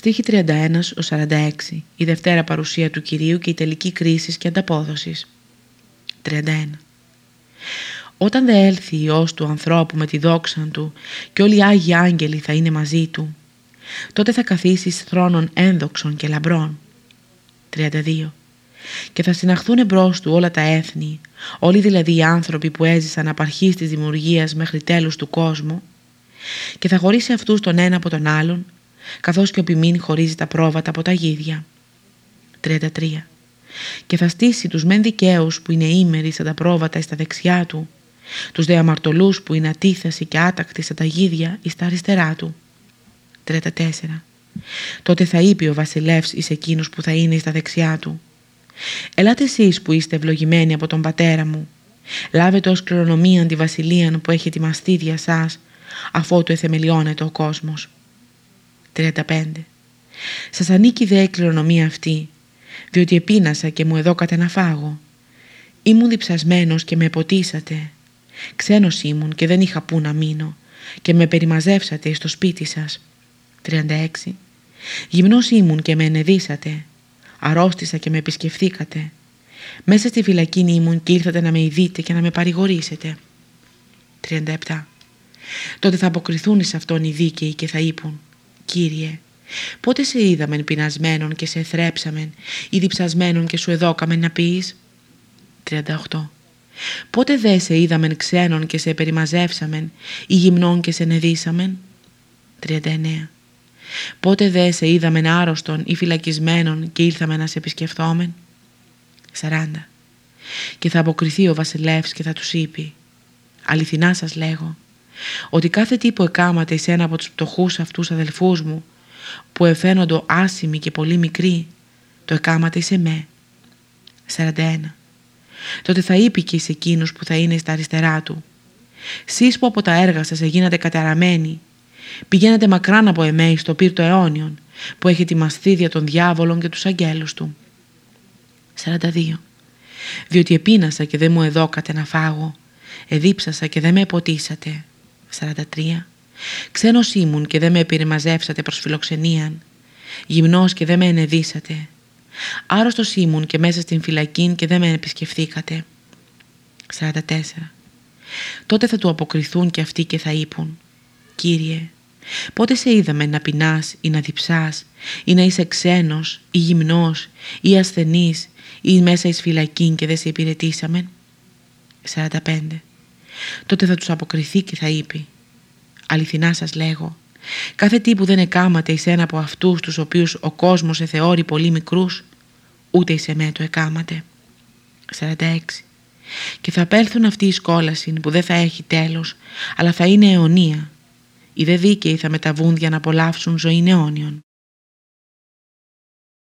Στίχη 31 46. Η δευτέρα παρουσία του Κυρίου και η τελική κρίση και ανταπόδοσης. 31. Όταν δε έλθει Υιός του ανθρώπου με τη δόξα του και όλοι οι Άγιοι Άγγελοι θα είναι μαζί του, τότε θα καθίσει θρόνων ένδοξων και λαμπρών. 32. Και θα συναχθούν εμπρός του όλα τα έθνη, όλοι δηλαδή οι άνθρωποι που έζησαν απαρχής της δημιουργίας μέχρι τέλους του κόσμου, και θα χωρίσει αυτούς τον ένα από τον άλλον, καθώς και ο ποιμήν χωρίζει τα πρόβατα από τα γίδια. 33. Και θα στήσει τους μεν δικαίους που είναι ήμεροι σαν τα πρόβατα στα δεξιά του, τους δε αμαρτωλούς που είναι ατίθεση και άτακτοι σαν τα γίδια εις τα αριστερά του. 34. Τότε θα είπε ο βασιλεύς εις εκείνους που θα είναι στα δεξιά του. Ελάτε εσείς που είστε ευλογημένοι από τον πατέρα μου. Λάβετε ως κληρονομία τη βασιλεία που έχει ετοιμαστεί για σας, αφότου εθεμελιώνεται ο κόσμος. 35. Σας ανήκει δε η κληρονομία αυτή, διότι επίνασα και μου εδώκατε να φάγω. Ήμουν διψασμένος και με ποτίσατε. Ξένος ήμουν και δεν είχα πού να μείνω και με περιμαζεύσατε στο σπίτι σας. 36. Γυμνός ήμουν και με ενεδίσατε. Αρρώστησα και με επισκεφθήκατε. Μέσα στη φυλακή ήμουν και ήρθατε να με ειδείτε και να με παρηγορήσετε. 37. Τότε θα αποκριθούν σε αυτόν οι δίκαιοι και θα είπουν «Κύριε, πότε σε είδαμεν πεινασμένον και σε εθρέψαμεν ή διψασμένον και σου εδώκαμεν να πεις» 38. Πότε δε σε είδαμεν ξένον και σε περιμαζεύσαμεν ή γυμνών και σε νεδίσαμεν; 39. Πότε δε σε είδαμεν άρρωστον ή φυλακισμένον και ήρθαμε να σε επισκεφθόμεν; 40. Και θα αποκριθεί ο βασιλεύς και θα τους είπε «Αληθινά σας λέγω, ότι κάθε τι που εκάματε εις ένα από τους πτωχούς αυτούς αδελφούς μου που εφαίνοντο άσημοι και πολύ μικροί το εκάματε εις εμέ. 41. Τότε θα είπε και εις εκείνους που θα είναι στα αριστερά του «Σεις που από τα έργα σας έγινατε καταραμένοι πηγαίνετε μακράν από εμές στο πύρτο αιώνιον που έχει τη μαστίδια των διάβολων και τους αγγέλους του». 42. Διότι επίνασα και δεν μου εδώκατε να φάγω, εδίψασα και δεν με εποτίσατε, 43. Ξένος ήμουν και δεν με επιρρεμαζεύσατε προς φιλοξενίαν. Γυμνός και δεν με ενεδίσατε. Άρρωστος ήμουν και μέσα στην φυλακή και δεν με επισκεφθήκατε. 44. Τότε θα του αποκριθούν και αυτοί και θα είπουν «Κύριε, πότε σε είδαμε να πεινάς ή να διψάς ή να είσαι ξένος ή γυμνός ή ασθενής ή μέσα εις φυλακή και δεν σε υπηρετήσαμε» 45. Τότε θα τους αποκριθεί και θα είπε «Αληθινά σας λέγω, κάθε τι που δεν εκάματε εις ένα από αυτούς τους οποίους ο κόσμος εθεώρει πολύ μικρούς, ούτε εις εμέ το εκάματε». 46. Και θα απέλθουν αυτοί οι σκόλασιν που δεν θα έχει τέλος, αλλά θα είναι αιωνία. Οι δε δίκαιοι θα μεταβούν για να απολαύσουν ζωή αιώνιον.